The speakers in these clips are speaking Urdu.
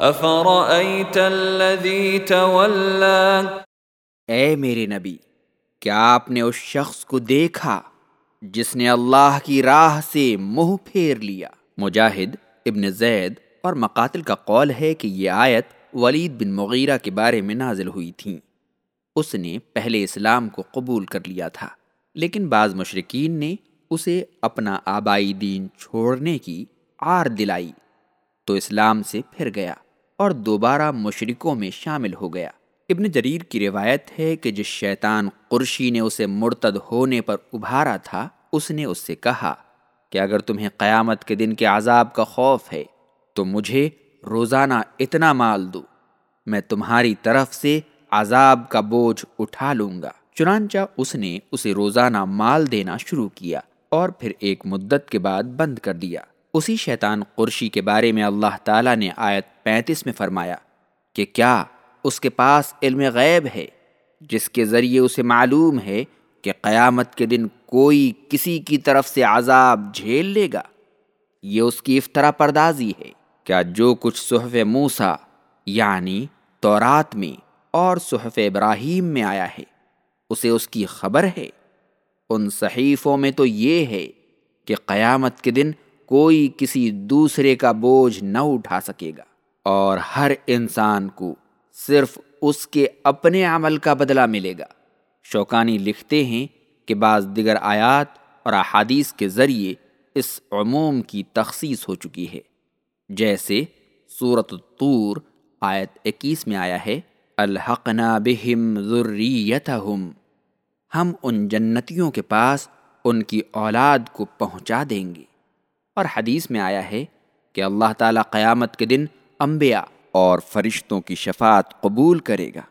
أفرأيت الذي تولى؟ اے میرے نبی، کیا آپ نے اس شخص کو دیکھا جس نے اللہ کی راہ سے منہ پھیر لیا؟ مجاہد، ابن زید اور مقاتل کا قول ہے کہ یہ آیت ولید بن مغیرہ کے بارے میں نازل ہوئی تھیں اس نے پہلے اسلام کو قبول کر لیا تھا، لیکن بعض مشرقین نے اسے اپنا آبائی دین چھوڑنے کی آر دلائی، تو اسلام سے پھر گیا۔ اور دوبارہ مشرقوں میں شامل ہو گیا۔ ابن جریر کی روایت ہے کہ جس شیطان قرشی نے اسے مرتد ہونے پر ابھارا تھا، اس نے اس سے کہا کہ اگر تمہیں قیامت کے دن کے عذاب کا خوف ہے، تو مجھے روزانہ اتنا مال دو، میں تمہاری طرف سے عذاب کا بوجھ اٹھا لوں گا۔ چنانچہ اس نے اسے روزانہ مال دینا شروع کیا اور پھر ایک مدت کے بعد بند کر دیا۔ اسی شیطان قرشی کے بارے میں اللہ تعالیٰ نے آیت پینتیس میں فرمایا کہ کیا اس کے پاس علم غیب ہے جس کے ذریعے اسے معلوم ہے کہ قیامت کے دن کوئی کسی کی طرف سے عذاب جھیل لے گا؟ یہ اس کی افطرا پردازی ہے۔ کیا جو کچھ صحف موسا یعنی تورات میں اور صحف ابراہیم میں آیا ہے، اسے اس کی خبر ہے؟ ان صحیفوں میں تو یہ ہے کہ قیامت کے دن کوئی کسی دوسرے کا بوجھ نہ اٹھا سکے گا۔ اور ہر انسان کو صرف اس کے اپنے عمل کا بدلہ ملے گا۔ شوکانی لکھتے ہیں کہ بعض دیگر آیات اور احادیث کے ذریعے اس عموم کی تخصیص ہو چکی ہے۔ جیسے صورت الطور آیت اکیس میں آیا ہے، الحقنا بہم ذریتہم ہم ان جنتیوں کے پاس ان کی اولاد کو پہنچا دیں گے۔ اور حدیث میں آیا ہے کہ اللہ تعالیٰ قیامت کے دن انبیاء اور فرشتوں کی شفاعت قبول کرے گا۔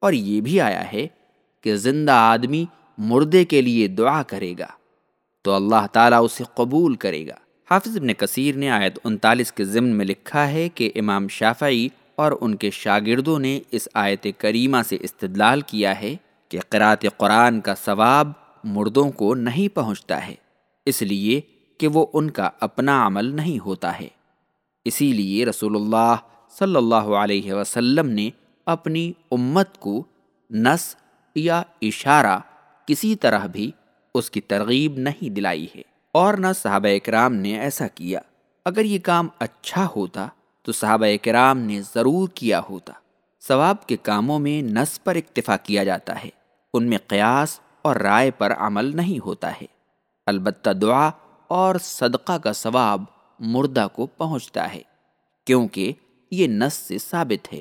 اور یہ بھی آیا ہے کہ زندہ آدمی مردے کے لیے دعا کرے گا، تو اللہ تعالیٰ اسے قبول کرے گا۔ حافظ ابن کثیر نے آیت انتالیس کے ضمن میں لکھا ہے کہ امام شافعی اور ان کے شاگردوں نے اس آیت کریمہ سے استدلال کیا ہے کہ قرات قرآن کا ثواب مردوں کو نہیں پہنچتا ہے، اس لیے کہ وہ ان کا اپنا عمل نہیں ہوتا ہے۔ اسی لیے رسول اللہ صلی اللہ علیہ وسلم نے اپنی امت کو نس یا اشارہ کسی طرح بھی اس کی ترغیب نہیں دلائی ہے۔ اور نہ صحابہ اکرام نے ایسا کیا۔ اگر یہ کام اچھا ہوتا تو صحابہ اکرام نے ضرور کیا ہوتا۔ ثواب کے کاموں میں نس پر اکتفا کیا جاتا ہے۔ ان میں قیاس اور رائے پر عمل نہیں ہوتا ہے۔ البتہ دعا اور صدقہ کا ثواب مردہ کو پہنچتا ہے، کیونکہ یہ نس سے ثابت ہے۔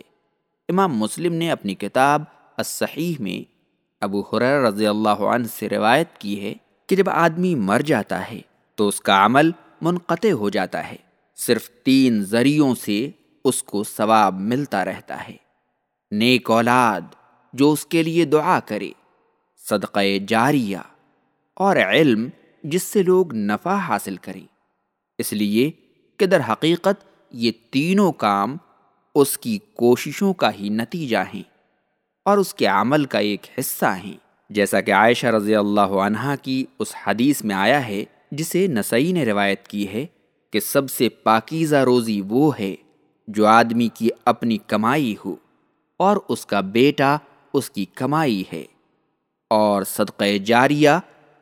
امام مسلم نے اپنی کتاب الصحیح میں ابو حرر رضی اللہ عنہ سے روایت کی ہے کہ جب آدمی مر جاتا ہے تو اس کا عمل منقطع ہو جاتا ہے، صرف تین ذریعوں سے اس کو ثواب ملتا رہتا ہے۔ نیک اولاد جو اس کے لیے دعا کرے، صدقہ جاریہ اور علم جس سے لوگ نفع حاصل کریں۔ اس لیے کہ در حقیقت یہ تینوں کام اس کی کوششوں کا ہی نتیجہ ہیں اور اس کے عمل کا ایک حصہ ہیں۔ جیسا کہ عائشہ رضی اللہ عنہ کی اس حدیث میں آیا ہے، جسے نسائی نے روایت کی ہے کہ سب سے پاکیزہ روزی وہ ہے جو آدمی کی اپنی کمائی ہو اور اس کا بیٹا اس کی کمائی ہے۔ اور صدقہ جاریہ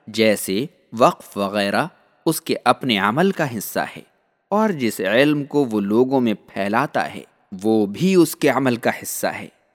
جیسے وقف وغیرہ اس کے اپنے عمل کا حصہ ہے اور جس علم کو وہ لوگوں میں پھیلاتا ہے وہ بھی اس کے عمل کا حصہ ہے۔